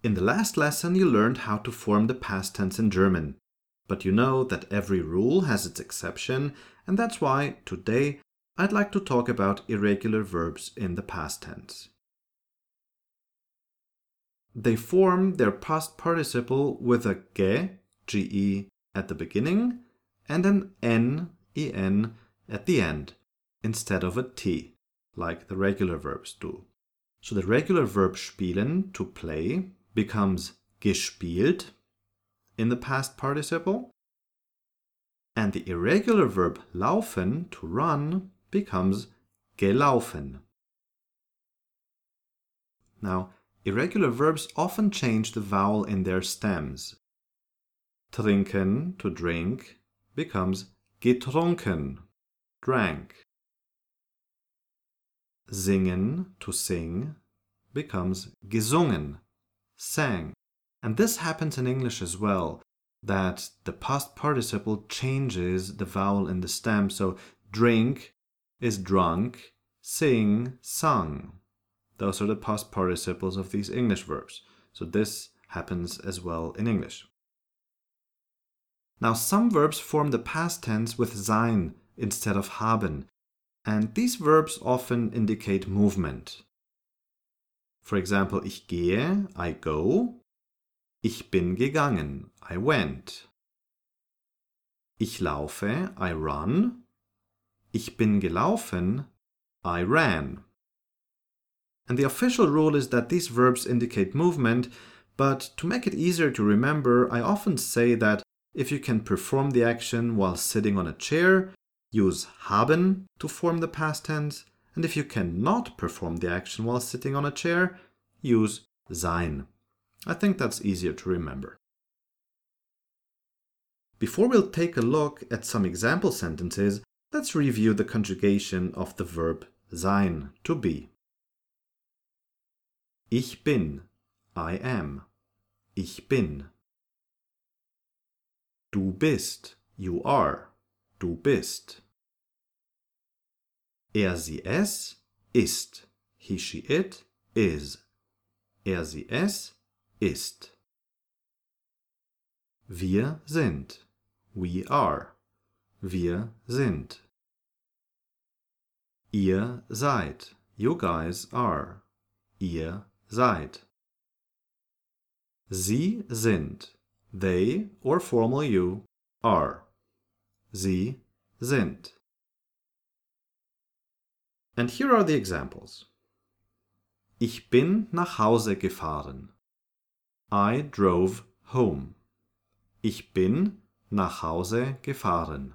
In the last lesson, you learned how to form the past tense in German. But you know that every rule has its exception, and that's why today I'd like to talk about irregular verbs in the past tense. They form their past participle with a ge, ge at the beginning and an n, en at the end instead of a t, like the regular verbs do. So the regular verb spielen, to play, becomes gespielt in the past participle. And the irregular verb laufen, to run, becomes gelaufen. Now, irregular verbs often change the vowel in their stems. Trinken, to drink, becomes getrunken, drank. Singen, to sing, becomes gesungen, sang. And this happens in English as well, that the past participle changes the vowel in the stem. So drink is drunk, sing, sung. Those are the past participles of these English verbs. So this happens as well in English. Now, some verbs form the past tense with sein instead of haben, and these verbs often indicate movement. For example, ich gehe, I go. Ich bin gegangen, I went. Ich laufe, I run. Ich bin gelaufen, I ran. And the official rule is that these verbs indicate movement, but to make it easier to remember, I often say that if you can perform the action while sitting on a chair, use haben to form the past tense, and if you cannot perform the action while sitting on a chair, use sein. I think that's easier to remember. Before we'll take a look at some example sentences, let's review the conjugation of the verb sein, to be. Ich bin, I am. Ich bin. Du bist, you are, du bist. Er, sie, es, ist, he, she, it, is. Er, sie, es, ist. Wir sind, we are, wir sind. Ihr seid, you guys are, ihr seid. Sie sind, they or formal you are. Sie sind. And here are the examples. Ich bin nach Hause gefahren. I drove home. Ich bin nach Hause gefahren.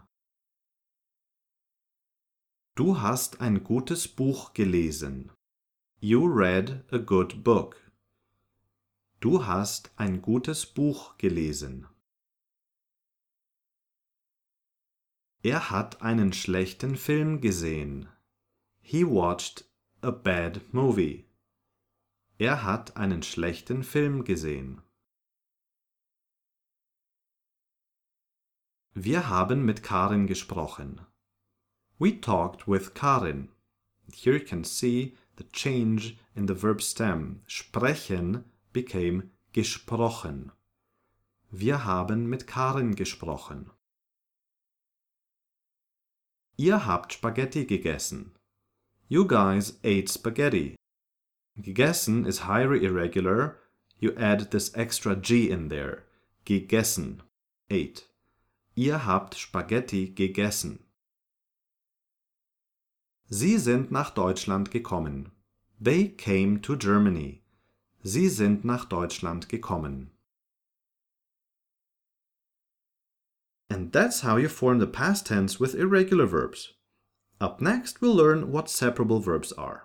Du hast ein gutes Buch gelesen. You read a good book. Du hast ein gutes Buch gelesen. Er hat einen schlechten Film gesehen. He watched a bad movie. Er hat einen schlechten Film gesehen. Wir haben mit Karin gesprochen. We talked with Karin. Here you can see the change in the verb stem. Sprechen became gesprochen. Wir haben mit Karin gesprochen. Ihr habt Spaghetti gegessen. You guys ate spaghetti. Gegessen is highly irregular. You add this extra G in there. Gegessen. Ate. Ihr habt Spaghetti gegessen. Sie sind nach Deutschland gekommen. They came to Germany. Sie sind nach Deutschland gekommen. And that's how you form the past tense with irregular verbs. Up next, we'll learn what separable verbs are.